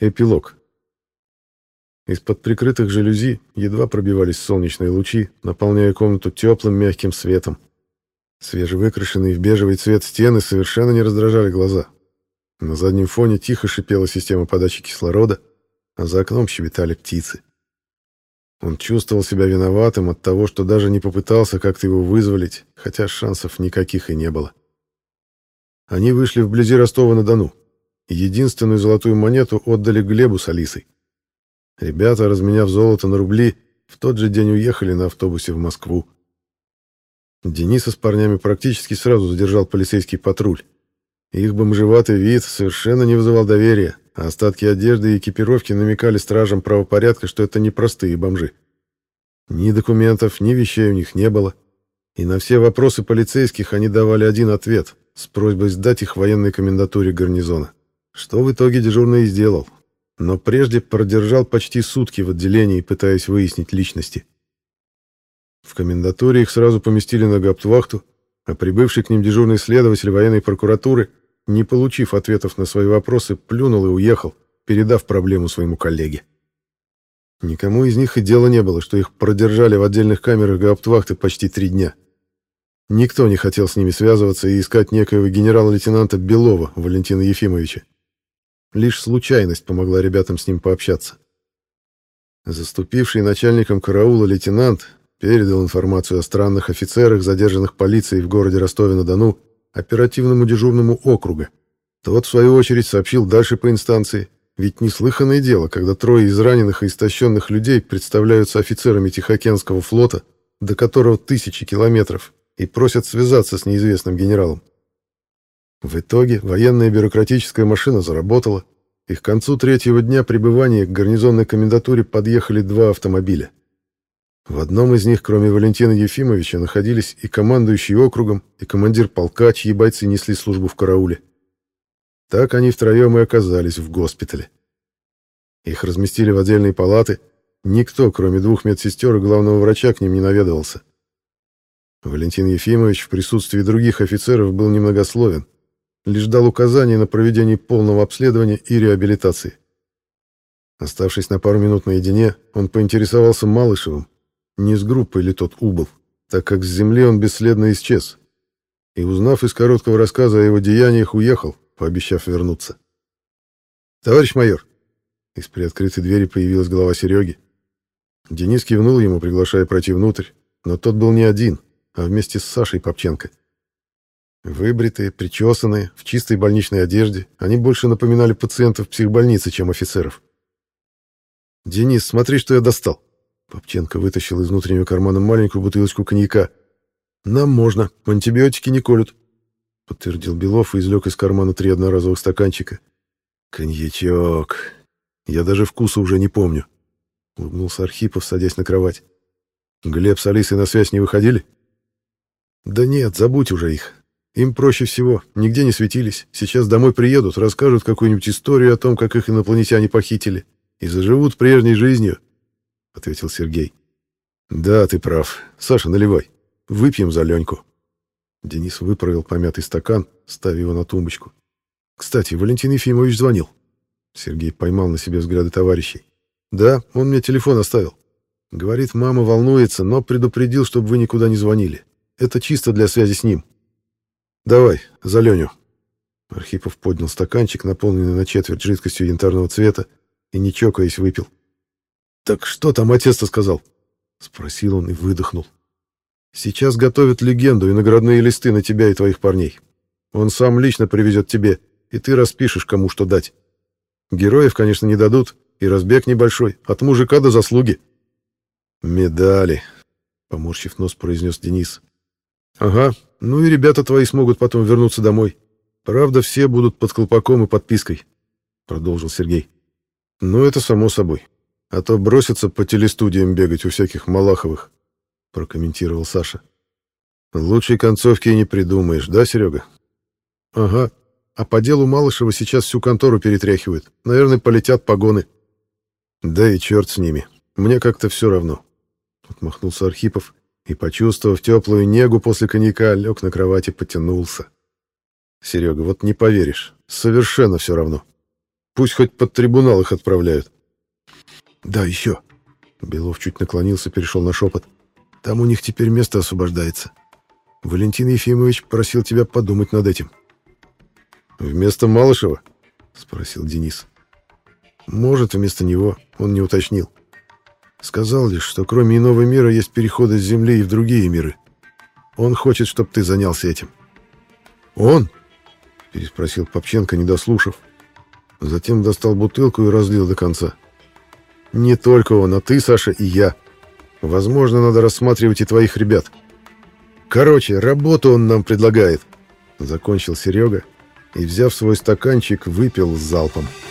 Эпилог. Из-под прикрытых жалюзи едва пробивались солнечные лучи, наполняя комнату теплым мягким светом. Свежевыкрашенные в бежевый цвет стены совершенно не раздражали глаза. На заднем фоне тихо шипела система подачи кислорода, а за окном щебетали птицы. Он чувствовал себя виноватым от того, что даже не попытался как-то его вызволить, хотя шансов никаких и не было. Они вышли вблизи Ростова-на-Дону. Единственную золотую монету отдали Глебу с Алисой. Ребята, разменяв золото на рубли, в тот же день уехали на автобусе в Москву. Дениса с парнями практически сразу задержал полицейский патруль. Их бомжеватый вид совершенно не вызывал доверия, а остатки одежды и экипировки намекали стражам правопорядка, что это не простые бомжи. Ни документов, ни вещей у них не было. И на все вопросы полицейских они давали один ответ с просьбой сдать их военной комендатуре гарнизона. Что в итоге дежурный и сделал. Но прежде продержал почти сутки в отделении, пытаясь выяснить личности. В комендатуре их сразу поместили на гауптвахту, а прибывший к ним дежурный следователь военной прокуратуры не получив ответов на свои вопросы, плюнул и уехал, передав проблему своему коллеге. Никому из них и дела не было, что их продержали в отдельных камерах гауптвахты почти три дня. Никто не хотел с ними связываться и искать некоего генерала-лейтенанта Белова Валентина Ефимовича. Лишь случайность помогла ребятам с ним пообщаться. Заступивший начальником караула лейтенант передал информацию о странных офицерах, задержанных полицией в городе Ростове-на-Дону, оперативному дежурному округа. Тот, в свою очередь, сообщил дальше по инстанции. Ведь неслыханное дело, когда трое из раненых и истощенных людей представляются офицерами Тихоокеанского флота, до которого тысячи километров, и просят связаться с неизвестным генералом. В итоге военная бюрократическая машина заработала, и к концу третьего дня пребывания к гарнизонной комендатуре подъехали два автомобиля. В одном из них, кроме Валентина Ефимовича, находились и командующий округом, и командир полка, чьи бойцы несли службу в карауле. Так они втроем и оказались в госпитале. Их разместили в отдельные палаты. Никто, кроме двух медсестер и главного врача, к ним не наведывался. Валентин Ефимович в присутствии других офицеров был немногословен, лишь дал указания на проведение полного обследования и реабилитации. Оставшись на пару минут наедине, он поинтересовался Малышевым, не с группой ли тот убыл, так как с земли он бесследно исчез. И, узнав из короткого рассказа о его деяниях, уехал, пообещав вернуться. «Товарищ майор!» Из приоткрытой двери появилась голова Сереги. Денис кивнул ему, приглашая пройти внутрь, но тот был не один, а вместе с Сашей Попченко. Выбритые, причесанные, в чистой больничной одежде, они больше напоминали пациентов психбольницы, чем офицеров. «Денис, смотри, что я достал!» Попченко вытащил из внутреннего кармана маленькую бутылочку коньяка. «Нам можно, антибиотики не колют», — подтвердил Белов и извлек из кармана три одноразовых стаканчика. «Коньячок. Я даже вкуса уже не помню», — улыбнулся Архипов, садясь на кровать. «Глеб с Алисой на связь не выходили?» «Да нет, забудь уже их. Им проще всего, нигде не светились. Сейчас домой приедут, расскажут какую-нибудь историю о том, как их инопланетяне похитили, и заживут прежней жизнью ответил Сергей. Да, ты прав. Саша, наливай. Выпьем за Леньку. Денис выправил помятый стакан, ставя его на тумбочку. Кстати, Валентин Ефимович звонил. Сергей поймал на себе взгляды товарищей. Да, он мне телефон оставил. Говорит, мама волнуется, но предупредил, чтобы вы никуда не звонили. Это чисто для связи с ним. Давай, за Леню. Архипов поднял стаканчик, наполненный на четверть жидкостью янтарного цвета, и, не чокаясь, выпил. «Так что там отец-то сказал?» — спросил он и выдохнул. «Сейчас готовят легенду и наградные листы на тебя и твоих парней. Он сам лично привезет тебе, и ты распишешь, кому что дать. Героев, конечно, не дадут, и разбег небольшой, от мужика до заслуги». «Медали», — поморщив нос, произнес Денис. «Ага, ну и ребята твои смогут потом вернуться домой. Правда, все будут под колпаком и подпиской», — продолжил Сергей. «Ну, это само собой. А то бросятся по телестудиям бегать у всяких Малаховых, прокомментировал Саша. Лучшей концовки и не придумаешь, да, Серега? Ага. А по делу Малышева сейчас всю контору перетряхивают. Наверное, полетят погоны. Да и черт с ними. Мне как-то все равно. Отмахнулся Архипов и, почувствовав теплую негу после коньяка, лег на кровати, потянулся. Серега, вот не поверишь, совершенно все равно. Пусть хоть под трибунал их отправляют. Да, еще. Белов чуть наклонился, перешел на шепот. Там у них теперь место освобождается. Валентин Ефимович просил тебя подумать над этим. Вместо Малышева? Спросил Денис. Может, вместо него, он не уточнил. Сказал лишь, что кроме иного мира есть переходы с Земли и в другие миры. Он хочет, чтобы ты занялся этим. Он? Переспросил Попченко, не дослушав. Затем достал бутылку и разлил до конца. Не только он, а ты, Саша, и я. Возможно, надо рассматривать и твоих ребят. Короче, работу он нам предлагает. Закончил Серега и, взяв свой стаканчик, выпил с залпом. —